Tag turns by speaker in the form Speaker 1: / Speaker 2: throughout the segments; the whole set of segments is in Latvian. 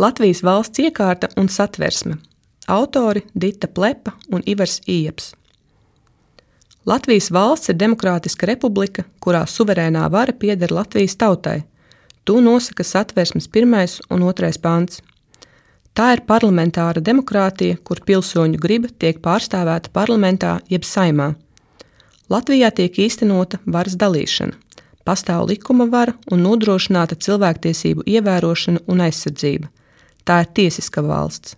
Speaker 1: Latvijas valsts iekārta un satversme. Autori Dita Plepa un Ivars Ieps. Latvijas valsts ir demokrātiska republika, kurā suverēnā vara pieder Latvijas tautai. To nosaka satversmes pirmais un otrais pants. Tā ir parlamentāra demokrātija, kur pilsoņu griba tiek pārstāvēta parlamentā jeb saimā. Latvijā tiek īstenota varas dalīšana pastāv likuma vara un nodrošināta cilvēktiesību ievērošana un aizsardzība. Tā ir tiesiska valsts.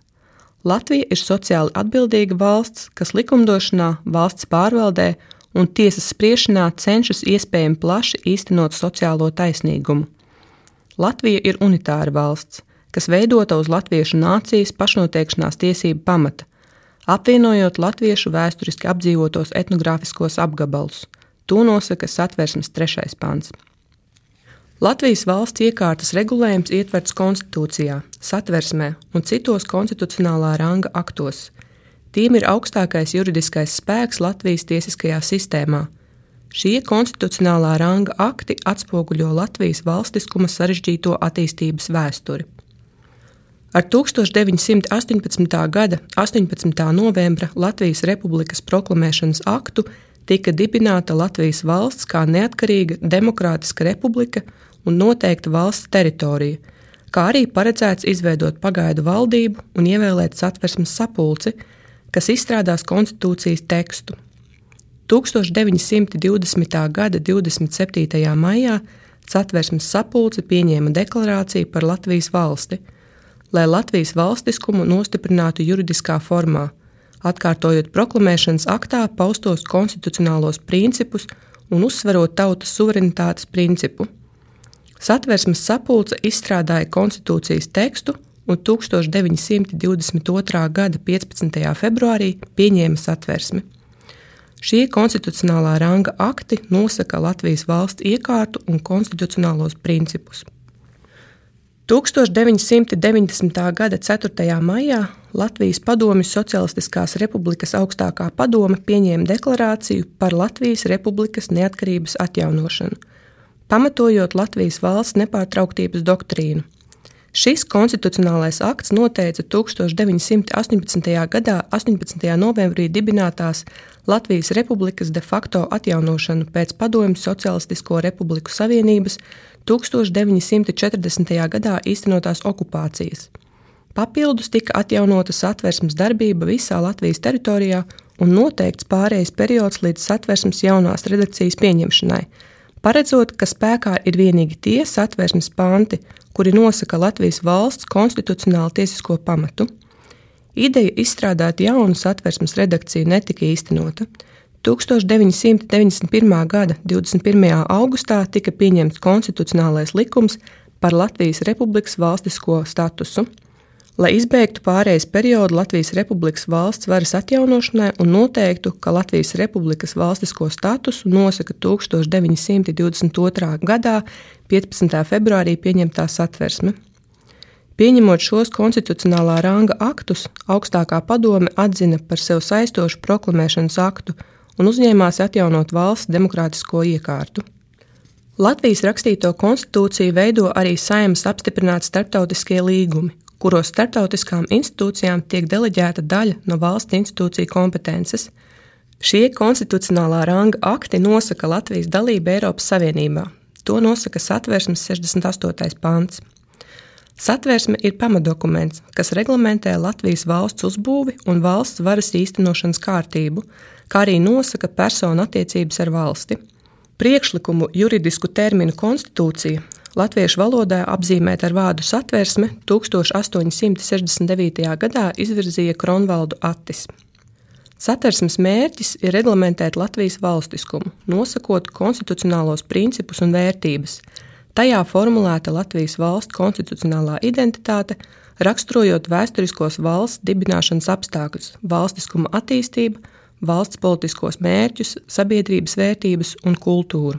Speaker 1: Latvija ir sociāli atbildīga valsts, kas likumdošanā, valsts pārvaldē un tiesas spriešanā cenšas iespējami plaši īstenot sociālo taisnīgumu. Latvija ir unitāra valsts, kas veidota uz latviešu nācijas pašnoteikšanās tiesību pamata, apvienojot latviešu vēsturiski apdzīvotos etnogrāfiskos apgabalus. To nosaka satversmes trešais pants. Latvijas valsts iekārtas regulējums ietverts konstitūcijā, satversmē un citos konstitucionālā ranga aktos. Tiem ir augstākais juridiskais spēks Latvijas tiesiskajā sistēmā. Šie konstitucionālā ranga akti atspoguļo Latvijas valstiskuma sarežģīto attīstības vēsturi. Ar 1918. gada 18. novembra Latvijas Republikas proklamēšanas aktu tika dibināta Latvijas valsts kā neatkarīga demokrātiska republika un noteikta valsts teritorija, kā arī paredzēts izveidot pagaidu valdību un ievēlēt satversmes sapulci, kas izstrādās konstitūcijas tekstu. 1920. gada 27. maijā satversmes sapulce pieņēma deklarāciju par Latvijas valsti, lai Latvijas valstiskumu nostiprinātu juridiskā formā – atkārtojot proklamēšanas aktā paustos konstitucionālos principus un uzsverot tautas suverenitātes principu. Satversmes sapulce izstrādāja konstitūcijas tekstu un 1922. gada 15. februārī pieņēma satversmi. Šie konstitucionālā ranga akti nosaka Latvijas valsts iekārtu un konstitucionālos principus. 1990. gada 4. maijā Latvijas Padomju Socialistiskās Republikas augstākā padome pieņēma deklarāciju par Latvijas Republikas neatkarības atjaunošanu, pamatojot Latvijas valsts nepārtrauktības doktrīnu. Šis konstitucionālais akts noteica 1918. gadā 18. novembrī dibinātās Latvijas Republikas de facto atjaunošanu pēc Padomju Socialistisko Republiku Savienības 1940. gadā īstenotās okupācijas. Papildus tika atjaunota satversmes darbība visā Latvijas teritorijā un noteikts pārējais periods līdz satversmes jaunās redakcijas pieņemšanai, paredzot, ka spēkā ir vienīgi tie satversmes panti, kuri nosaka Latvijas valsts konstitucionālu tiesisko pamatu. Ideja izstrādāt jaunu satversmes redakciju netika īstenota. 1991. gada 21. augustā tika pieņemts konstitucionālais likums par Latvijas Republikas valstisko statusu, lai izbeigtu pārējais periodu Latvijas Republikas valsts varas atjaunošanai un noteiktu, ka Latvijas Republikas valstisko statusu nosaka 1922. gadā 15. februārī pieņemtā satversme. Pieņemot šos konstitucionālā ranga aktus, augstākā padome atzina par sev saistošu proklamēšanas aktu un uzņēmās atjaunot valsts demokrātisko iekārtu. Latvijas rakstīto konstitūciju veido arī saimnes apstiprināti starptautiskie līgumi, kuros starptautiskām institūcijām tiek deleģēta daļa no valsts institūciju kompetences. Šie konstitucionālā ranga akti nosaka Latvijas dalību Eiropas Savienībā. To nosaka satversmes 68. pants. Satversme ir pamatdokuments, kas reglamentē Latvijas valsts uzbūvi un valsts varas īstenošanas kārtību, kā arī nosaka personu attiecības ar valsti. Priekšlikumu juridisku terminu konstitūcija latviešu valodā apzīmēt ar vārdu satversme 1869. gadā izvirzīja Kronvaldu Attis. Satversmes mērķis ir reglamentēt Latvijas valstiskumu, nosakot konstitucionālos principus un vērtības. Tajā formulēta Latvijas valsts konstitucionālā identitāte, raksturojot vēsturiskos valsts dibināšanas apstākļus, valstiskuma attīstību, valsts politiskos mērķus, sabiedrības vērtības un kultūru.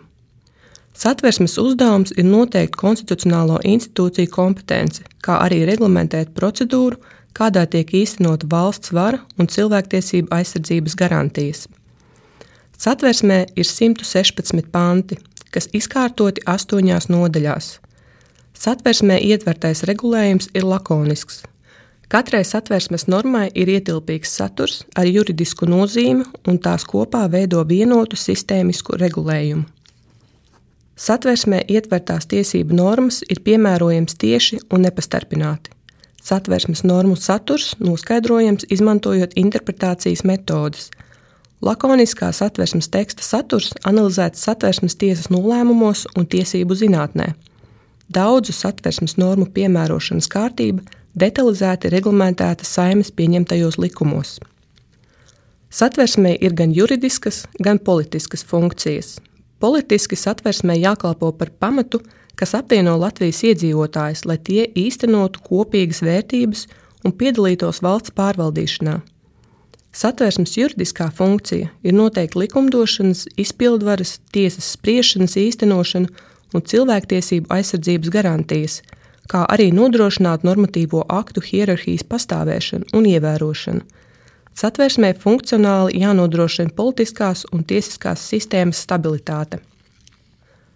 Speaker 1: Satversmes uzdevums ir noteikt konstitucionālo institūciju kompetenci, kā arī reglamentēt procedūru, kādā tiek īstenota valsts vara un cilvēktiesību aizsardzības garantijas. Satversmē ir 116 panti, kas izkārtoti astoņās nodaļās. Satversmē ietvertais regulējums ir lakonisks. Katrai satversmes normai ir ietilpīgs saturs ar juridisku nozīmi, un tās kopā veido vienotu sistēmisku regulējumu. Satversmē ietvertās tiesību normas ir piemērojams tieši un nepastarpināti. Satversmes normu saturs noskaidrojams izmantojot interpretācijas metodes. Lakoniskā satversmes teksta saturs analizēts satversmes tiesas nolēmumos un tiesību zinātnē. Daudzu satversmes normu piemērošanas kārtība detalizēti reglamentēta saimas pieņemtajos likumos. Satversmē ir gan juridiskas, gan politiskas funkcijas. Politiski satversmē jākalpo par pamatu, kas apvieno Latvijas iedzīvotājus, lai tie īstenotu kopīgas vērtības un piedalītos valsts pārvaldīšanā. Satversmes juridiskā funkcija ir noteikti likumdošanas, izpildvaras, tiesas spriešanas īstenošana un cilvēktiesību aizsardzības garantijas, kā arī nodrošināt normatīvo aktu hierarhijas pastāvēšanu un ievērošanu Satversmē funkcionāli jānodrošina politiskās un tiesiskās sistēmas stabilitāte.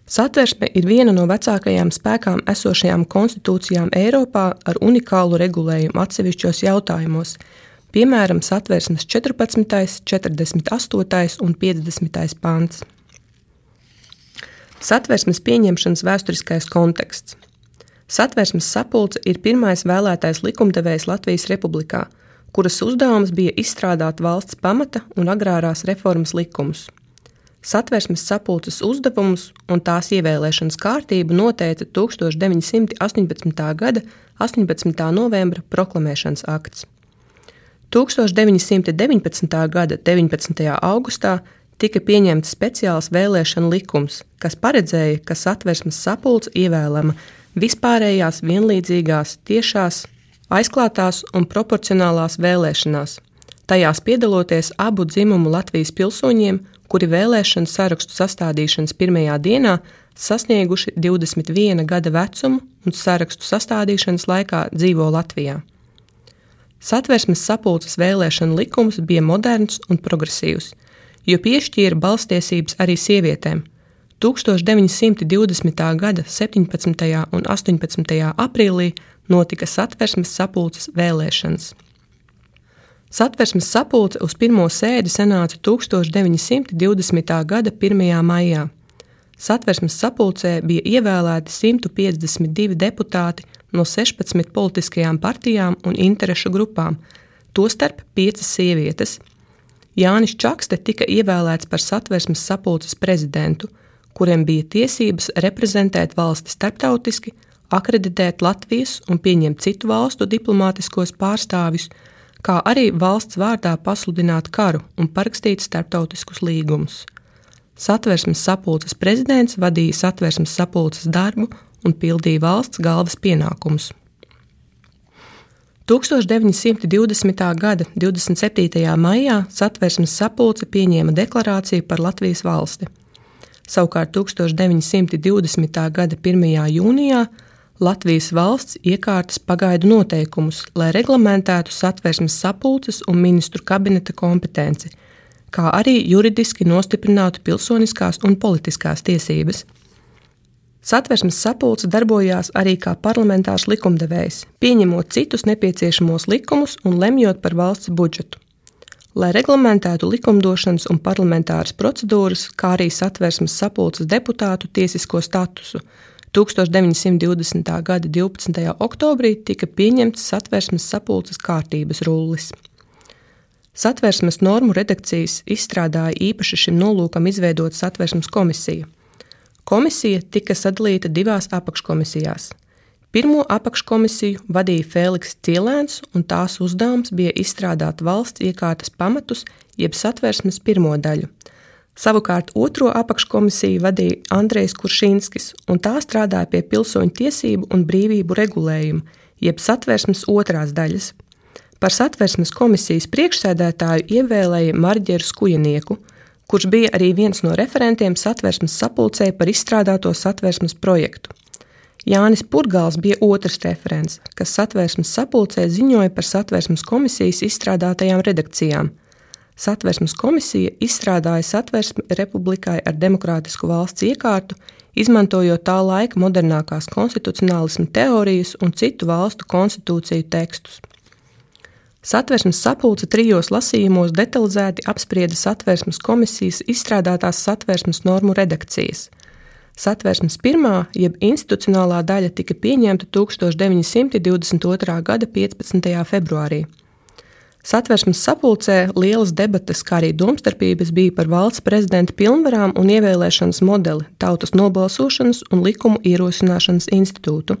Speaker 1: Satversme ir viena no vecākajām spēkām esošajām konstitūcijām Eiropā ar unikālu regulējumu atsevišķos jautājumos, piemēram, Satversmes 14., 48. un 50. pāns. Satversmes pieņemšanas vēsturiskais konteksts. Satversmes sapulce ir pirmais vēlētais likumdevējs Latvijas Republikā – kuras uzdevums bija izstrādāt valsts pamata un agrārās reformas likumus. Satversmes sapulces uzdevumus un tās ievēlēšanas kārtību noteica 1918. gada 18. novembra proklamēšanas akts. 1919. gada 19. augustā tika pieņemts speciāls vēlēšana likums, kas paredzēja, ka satversmes sapulce ievēlama vispārējās vienlīdzīgās tiešās aizklātās un proporcionālās vēlēšanās. Tajās piedaloties abu dzimumu Latvijas pilsoņiem, kuri vēlēšanu sarakstu sastādīšanas pirmajā dienā sasnieguši 21 gada vecumu un sarakstu sastādīšanas laikā dzīvo Latvijā. Satversmes sapulces vēlēšana likums bija moderns un progresīvs, jo piešķīra balstiesības arī sievietēm. 1920. gada 17. un 18. aprīlī notika satversmes sapulces vēlēšanas. Satversmes sapulce uz pirmo sēdi sanāca 1920. gada 1. maijā. Satversmes sapulcē bija ievēlēti 152 deputāti no 16 politiskajām partijām un interešu grupām, tostarp 5 sievietes. Jānis Čakste tika ievēlēts par satversmes sapulces prezidentu, kuriem bija tiesības reprezentēt valsti starptautiski akreditēt Latvijas un pieņemt citu valstu diplomātiskos pārstāvjus, kā arī valsts vārdā pasludināt karu un parakstīt starptautiskus līgumus. Satversmes sapulces prezidents vadīja satversmes sapulces darbu un pildīja valsts galvas pienākumus. 1920. gada 27. maijā satversmes sapulce pieņēma deklarāciju par Latvijas valsti. Savukārt 1920. gada 1. jūnijā Latvijas valsts iekārtas pagaidu noteikumus, lai reglamentētu satversmes sapulces un ministru kabineta kompetenci, kā arī juridiski nostiprinātu pilsoniskās un politiskās tiesības. Satversmes sapulce darbojās arī kā parlamentārs likumdevējs, pieņemot citus nepieciešamos likumus un lemjot par valsts budžetu. Lai reglamentētu likumdošanas un parlamentāras procedūras, kā arī satversmes sapulces deputātu tiesisko statusu, 1920. gada 12. oktobrī tika pieņemts satversmes sapulces kārtības rullis. Satversmes normu redakcijas izstrādāja īpaši šim nolūkam izveidot satversmes komisiju. Komisija tika sadalīta divās apakškomisijās. Pirmo apakškomisiju vadīja Fēniks Cielēns, un tās uzdevums bija izstrādāt valsts iekārtas pamatus, jeb satversmes pirmo daļu. Savukārt otro apakškomisiju vadīja Andrejs Kuršinskis, un tā strādāja pie pilsoņu tiesību un brīvību regulējuma, jeb satversmes otrās daļas. Par satversmes komisijas priekšsēdētāju ievēlēja Marģeru Skujanieku, kurš bija arī viens no referentiem satversmes sapulcē par izstrādāto satversmes projektu. Jānis Purgāls bija otrs referents, kas satversmes sapulcē ziņoja par satversmes komisijas izstrādātajām redakcijām – Satversmes komisija izstrādāja satversmi republikai ar demokrātisku valsts iekārtu, izmantojot tā laika modernākās konstitucionālisma teorijas un citu valstu konstitūciju tekstus. Satversmes sapulce trijos lasījumos detalizēti apsprieda satversmes komisijas izstrādātās satversmes normu redakcijas. Satversmes pirmā, jeb institucionālā daļa tika pieņemta 1922. gada 15. februārī. Satversmes sapulcē lielas debates, kā arī domstarpības bija par valsts prezidenta pilnvarām un ievēlēšanas modeli, tautas nobalsošanas un likumu ierosināšanas institūtu.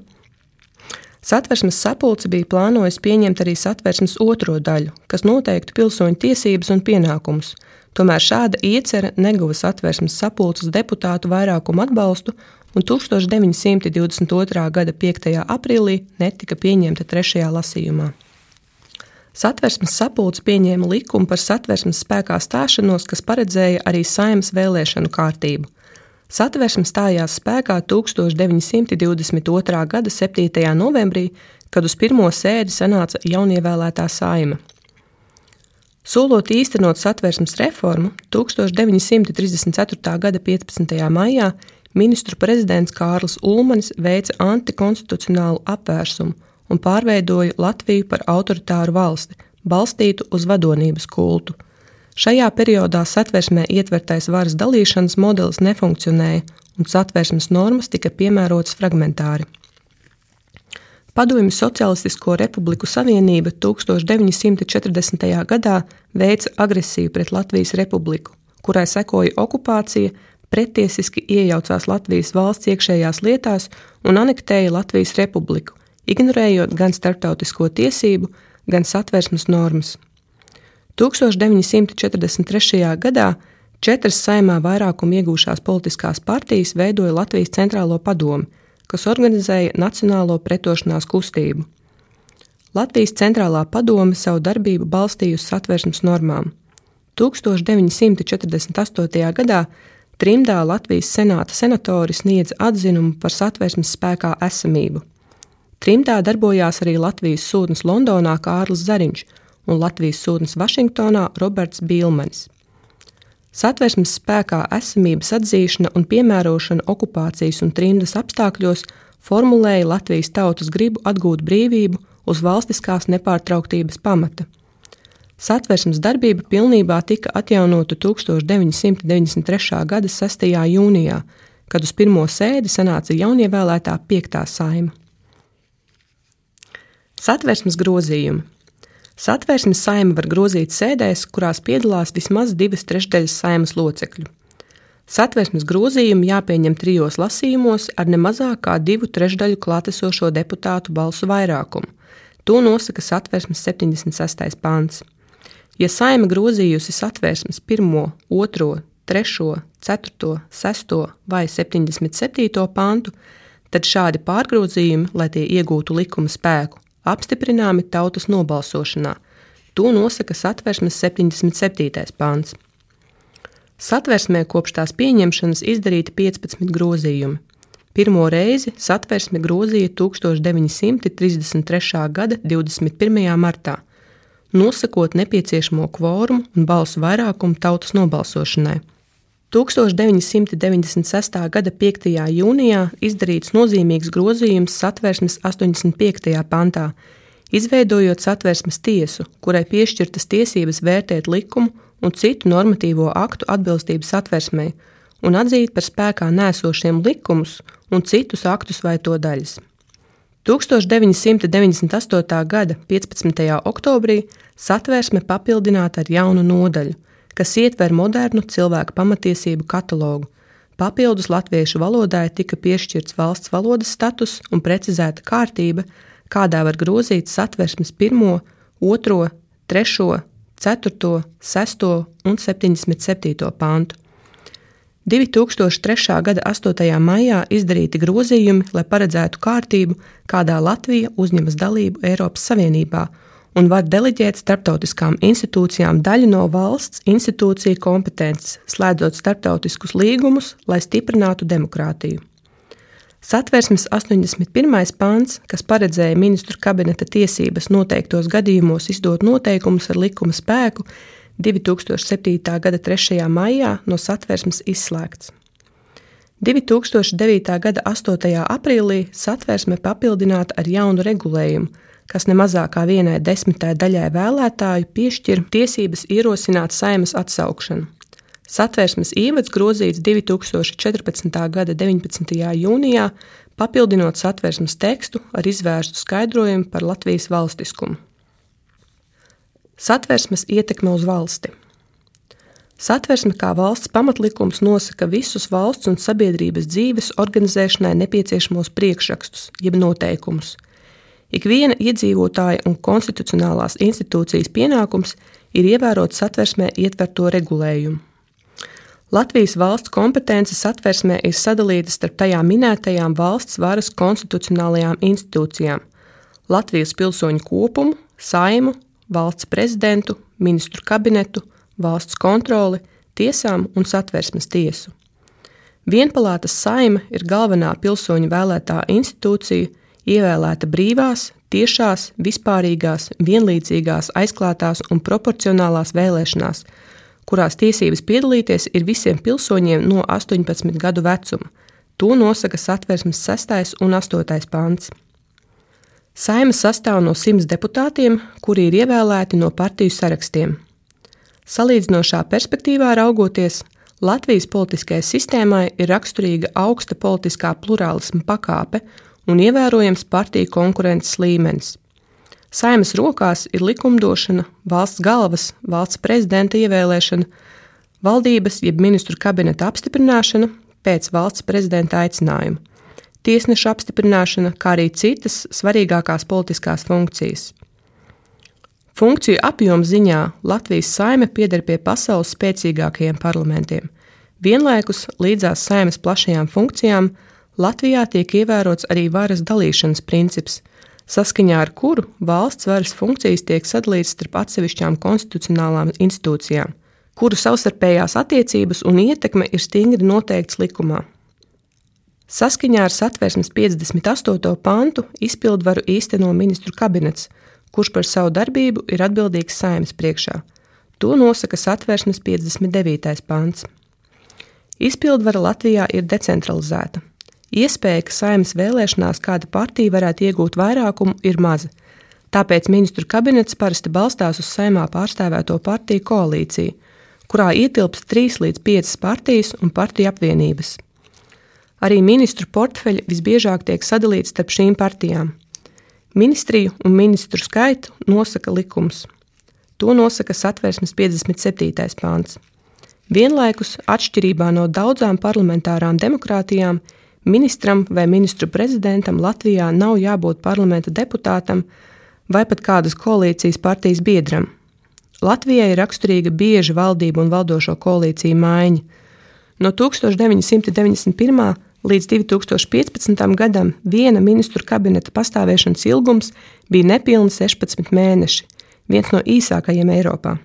Speaker 1: Satversmes sapulce bija plānojusi pieņemt arī satversmes otro daļu, kas noteiktu pilsoņu tiesības un pienākumus. Tomēr šāda iecerē neguva satversmes sapulces deputātu vairākumu atbalstu, un 1922. gada 5. aprīlī netika pieņemta trešajā lasījumā. Satversmes sapulce pieņēma likumu par satversmes spēkā stāšanos, kas paredzēja arī saimnes vēlēšanu kārtību. Satversme stājās spēkā 1922. gada 7. novembrī, kad uz pirmo sēdi sanāca jaunievēlētā saima. Solot īstenot satversmes reformu, 1934. gada 15. maijā ministru prezidents Kārlis Ulmanis veica antikonstitucionālu apvērsumu un pārveidoja Latviju par autoritāru valsti, balstītu uz vadonības kultu. Šajā periodā satversmē ietvertais varas dalīšanas modelis nefunkcionēja, un satversmes normas tika piemērotas fragmentāri. Padomju Socialistisko Republiku Savienība 1940. gadā veica agresiju pret Latvijas republiku, kurai sekoja okupācija, pretiesiski iejaucās Latvijas valsts iekšējās lietās un anektēja Latvijas republiku, ignorējot gan starptautisko tiesību, gan satversmes normas. 1943. gadā četras saimā vairākumu iegūšās politiskās partijas veidoja Latvijas centrālo padomu, kas organizēja Nacionālo pretošanās kustību. Latvijas centrālā padome savu darbību balstīja uz satversmes normām. 1948. gadā trimdā Latvijas senāta senatori sniedza atzinumu par satversmes spēkā esamību. Trimdā darbojās arī Latvijas sūtnis Londonā Kārlis Zariņš un Latvijas sūtnis Vašingtonā Roberts Bīlmanis. Satversmes spēkā esamības atzīšana un piemērošana okupācijas un trimdas apstākļos formulēja Latvijas tautas gribu atgūt brīvību uz valstiskās nepārtrauktības pamata. Satversmes darbība pilnībā tika atjaunota 1993. gada 6. jūnijā, kad uz pirmo sēdi sanāca jaunievēlētā piektā saima. Satversmes grozījumi. Satversmes saima var grozīt sēdēs, kurās piedalās vismaz divas trešdaļas saimas locekļu. Satversmes grozījumi jāpieņem trijos lasījumos ar ne mazāk kā divu trešdaļu klātesošo deputātu balsu vairākumu. To nosaka satversmes 76. pāns. Ja saima grozījusi satversmes 1, 2, 3, 4, 6 vai 77. pantu, tad šādi pārgrozījumi, lai tie iegūtu likuma spēku, apstiprināmi tautas nobalsošanā. To nosaka satversmes 77. pāns. Satversmē kopš tās pieņemšanas izdarīti 15 grozījumi. Pirmo reizi satversme grozīja 1933. gada 21. martā, nosakot nepieciešamo kvorumu un balsu vairākumu tautas nobalsošanai. 1996. gada 5. jūnijā izdarīts nozīmīgs grozījums satversmes 85. pantā, izveidojot satversmes tiesu, kurai piešķirtas tiesības vērtēt likumu un citu normatīvo aktu atbilstību satversmei un atzīt par spēkā nēsošiem likumus un citus aktus vai to daļas. 1998. gada 15. oktobrī satversme papildināta ar jaunu nodaļu – kas ietver modernu cilvēku pamatiesību katalogu. Papildus latviešu valodai tika piešķirts valsts valodas status un precizēta kārtība, kādā var grozīt satversmes 1, 2, 3, 4, 6 un 77. pāntu. 2003. gada 8. maijā izdarīti grozījumi, lai paredzētu kārtību, kādā Latvija uzņemas dalību Eiropas Savienībā un var deleģēt starptautiskām institūcijām daļu no valsts institūciju kompetences, slēdzot starptautiskus līgumus, lai stiprinātu demokrātiju. Satversmes 81. pāns, kas paredzēja ministru kabineta tiesības noteiktos gadījumos izdot noteikumus ar likuma spēku, 2007. gada 3. maijā no satversmes izslēgts. 2009. gada 8. aprīlī satversme papildināta ar jaunu regulējumu, kas ne mazākā vienai desmitai daļai vēlētāju piešķir tiesības ierosināt saimas atsaukšanu. Satversmes ievads grozīts 2014. gada 19. jūnijā, papildinot satversmes tekstu ar izvērstu skaidrojumu par Latvijas valstiskumu. Satversmes ietekme uz valsti. Satversme kā valsts pamatlikums nosaka visus valsts un sabiedrības dzīves organizēšanai nepieciešamos priekšrakstus, jeb noteikumus. Ikviena iedzīvotāja un konstitucionālās institūcijas pienākums ir ievērot satversmē ietverto regulējumu. Latvijas valsts kompetence satversmē ir sadalīta starp tajā minētajām valsts varas konstitucionālajām institūcijām - Latvijas pilsoņu kopumu, saimu, valsts prezidentu, ministru kabinetu, valsts kontroli, tiesām un satversmes tiesu. Vienpalātas saima ir galvenā pilsoņu vēlētā institūcija, ievēlēta brīvās, tiešās, vispārīgās, vienlīdzīgās, aizklātās un proporcionālās vēlēšanās, kurās tiesības piedalīties ir visiem pilsoņiem no 18 gadu vecuma. To nosaka satversmes 6. un 8. pants. Saima sastāv no simts deputātiem, kuri ir ievēlēti no partiju sarakstiem. Salīdzinošā perspektīvā raugoties, Latvijas politiskajai sistēmai ir raksturīga augsta politiskā plurālisma pakāpe un ievērojams partiju konkurences līmenis. Saimas rokās ir likumdošana, valsts galvas, valsts prezidenta ievēlēšana, valdības jeb ministru kabineta apstiprināšana pēc valsts prezidenta aicinājuma, tiesneša apstiprināšana, kā arī citas svarīgākās politiskās funkcijas. Funkciju apjoma ziņā Latvijas saime pieder pie pasaules spēcīgākajiem parlamentiem. Vienlaikus līdzās saimes plašajām funkcijām Latvijā tiek ievērots arī varas dalīšanas princips, saskaņā ar kuru valsts varas funkcijas tiek sadalītas starp atsevišķām konstitucionālām institūcijām, kuru savstarpējās attiecības un ietekme ir stingri noteikts likumā. Saskaņā ar satversmes 58. pantu izpildvaru īsteno ministru kabinets, kurš par savu darbību ir atbildīgs saimnes priekšā. To nosaka satversmes 59. pants. Izpildvara Latvijā ir decentralizēta. Iespēja, ka saimnes vēlēšanās kāda partija varētu iegūt vairākumu, ir maza. Tāpēc ministru kabinets parasti balstās uz saimā pārstāvēto partiju koalīciju, kurā ietilpst 3 līdz 5 partijas un partiju apvienības. Arī ministru portfeļi visbiežāk tiek sadalīti starp šīm partijām. Ministriju un ministru skaitu nosaka likums. To nosaka satversmes 57. pāns. Vienlaikus, atšķirībā no daudzām parlamentārām demokrātijām, ministram vai ministru prezidentam Latvijā nav jābūt parlamenta deputātam vai pat kādas koalīcijas partijas biedram. Latvijai ir raksturīga bieža valdību un valdošo koalīciju maiņa. No 1991. Līdz 2015. gadam viena ministru kabineta pastāvēšanas ilgums bija nepilni 16 mēneši, viens no īsākajiem Eiropā.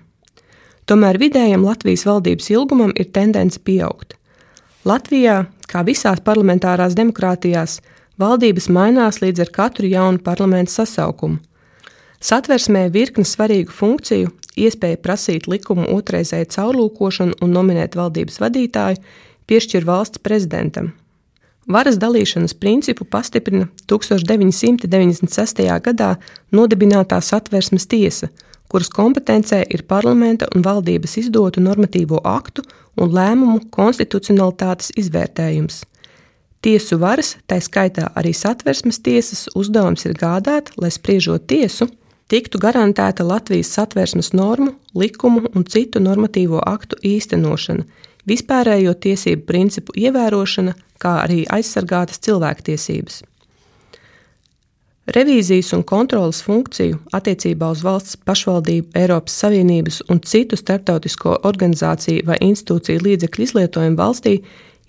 Speaker 1: Tomēr vidējam Latvijas valdības ilgumam ir tendence pieaugt. Latvijā, kā visās parlamentārās demokrātijās, valdības mainās līdz ar katru jaunu parlamentu sasaukumu. Satversmē virkne svarīgu funkciju, iespēja prasīt likumu otrreizēju caurlūkošanu un nominēt valdības vadītāju, piešķir valsts prezidentam. Varas dalīšanas principu pastiprina 1996. gadā nodibinātā satversmes tiesa, kuras kompetencē ir parlamenta un valdības izdotu normatīvo aktu un lēmumu konstitucionalitātes izvērtējums. Tiesu varas, tā skaitā arī satversmes tiesas, uzdevums ir gādāt, lai spriežot tiesu, tiktu garantēta Latvijas satversmes normu, likumu un citu normatīvo aktu īstenošana, vispārējo tiesību principu ievērošana, kā arī aizsargātas cilvēktiesības. Revīzijas un kontrolas funkciju attiecībā uz valsts pašvaldību, Eiropas Savienības un citu starptautisko organizāciju vai institūciju līdzekļu izlietojumu valstī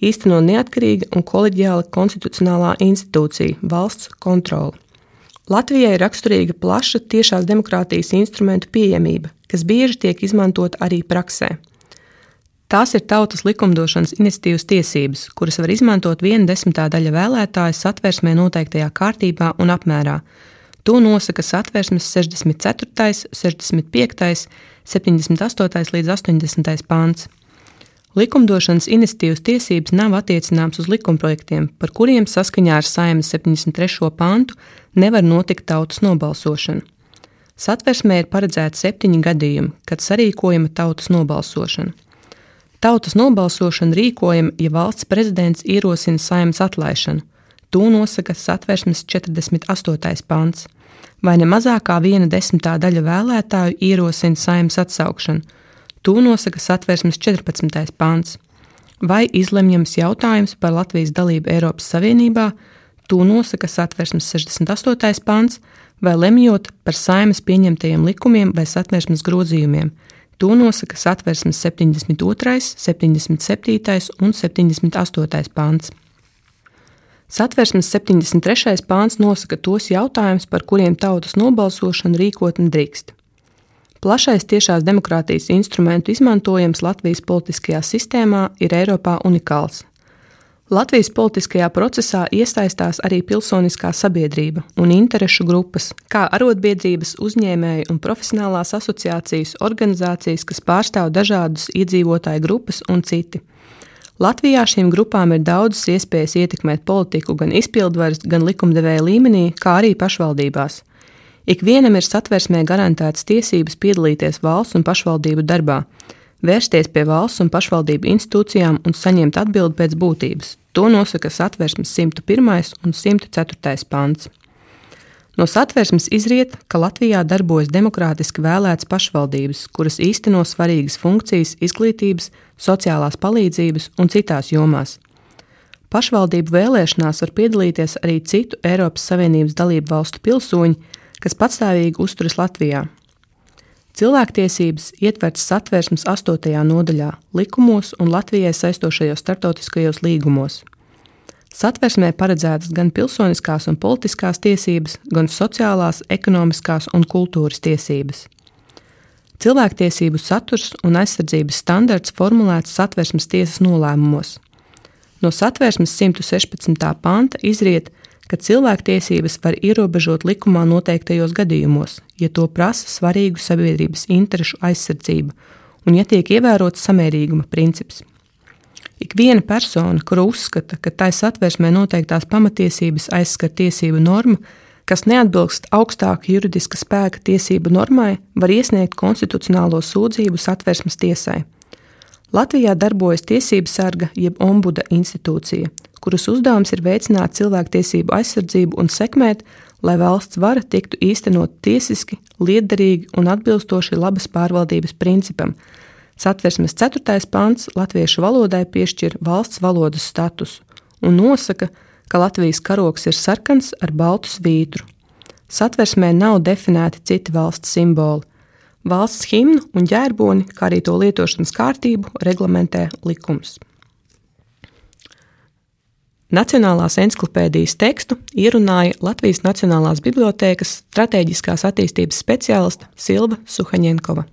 Speaker 1: īsteno neatkarīga un koleģiāla konstitucionālā institūcija - valsts kontrole. Latvijai ir raksturīga plaša tiešās demokrātijas instrumentu pieejamība, kas bieži tiek izmantota arī praksē. Tās ir tautas likumdošanas iniciatīvas tiesības, kuras var izmantot viena desmitā daļa vēlētāju satversmē noteiktajā kārtībā un apmērā. To nosaka satversmes 64., 65., 78. līdz 80. pāns. Likumdošanas iniciatīvas tiesības nav attiecināmas uz likumprojektiem, par kuriem saskaņā ar Saimas 73. pantu nevar notikt tautas nobalsošana. Satversmē ir paredzēti septiņi gadījumi, kad sarīkojama tautas nobalsošana. Tautas nobalsošana rīkojama, ja valsts prezidents ierosina saimnes atlaišanu. To nosaka satversmes 48. pants. Vai ne mazākā viena desmitā daļa vēlētāju ierosina saimnes atsaukšanu, To nosaka satversmes 14. pāns. Vai izlemjams jautājums par Latvijas dalību Eiropas Savienībā, to nosaka satversmes 68. pāns, vai lemjot par saimas pieņemtajiem likumiem vai satversmes grozījumiem. To nosaka satversmes 72., 77. un 78. pāns. Satversmes 73. pāns nosaka tos jautājumus, par kuriem tautas nobalsošana rīkot nedrīkst. Plašais tiešās demokrātijas instrumentu izmantojums Latvijas politiskajā sistēmā ir Eiropā unikāls. Latvijas politiskajā procesā iesaistās arī pilsoniskā sabiedrība un interešu grupas, kā arotbiedrības, uzņēmēju un profesionālās asociācijas, organizācijas, kas pārstāv dažādas iedzīvotāju grupas un citi. Latvijā šīm grupām ir daudzas iespējas ietekmēt politiku gan izpildvaras, gan likumdevēja līmenī, kā arī pašvaldībās. Ikvienam ir satversmē garantētas tiesības piedalīties valsts un pašvaldību darbā, vērsties pie valsts un pašvaldību institūcijām un saņemt atbildi pēc būtības. To nosaka satversmes 101. un 104. pants. No satversmes izriet, ka Latvijā darbojas demokrātiski vēlētas pašvaldības, kuras īsteno svarīgas funkcijas izglītības, sociālās palīdzības un citās jomās. Pašvaldību vēlēšanās var piedalīties arī citu Eiropas Savienības dalību valstu pilsoņi, kas patstāvīgi uzturas Latvijā. Cilvēktiesības ietverts satversmes 8. nodaļā, likumos un Latvijai saistošajos starptautiskajos līgumos. Satversmē paredzētas gan pilsoniskās un politiskās tiesības, gan sociālās, ekonomiskās un kultūras tiesības. Cilvēktiesību saturs un aizsardzības standarts formulēts satversmes tiesas nolēmumos. No satversmes 116. panta izriet, ka cilvēktiesības var ierobežot likumā noteiktajos gadījumos, ja to prasa svarīgu sabiedrības interešu aizsardzība un ja tiek ievērots samērīguma princips. Ik viena persona, kura uzskata, ka tai satversmē noteiktās pamatiesības aizskar tiesību normu, kas neatbilst augstāka juridiska spēka tiesību normai, var iesniegt konstitucionālo sūdzību satversmes tiesai. Latvijā darbojas tiesību sarga jeb ombuda institūcija, kuras uzdevums ir veicināt cilvēktiesību aizsardzību un sekmēt, lai valsts vara tiktu īstenot tiesiski, liederīgi un atbilstoši labas pārvaldības principam. Satversmes 4. pants latviešu valodai piešķir valsts valodas statusu un nosaka, ka Latvijas karoks ir sarkans ar baltu svītru. Satversmē nav definēti citi valsts simboli. Valsts himnu un ģērboni, kā arī to lietošanas kārtību, reglamentē likums. Nacionālās encyklopēdijas tekstu ierunāja Latvijas Nacionālās Bibliotēkas stratēģiskās attīstības speciāliste Silva Suhaņenkova.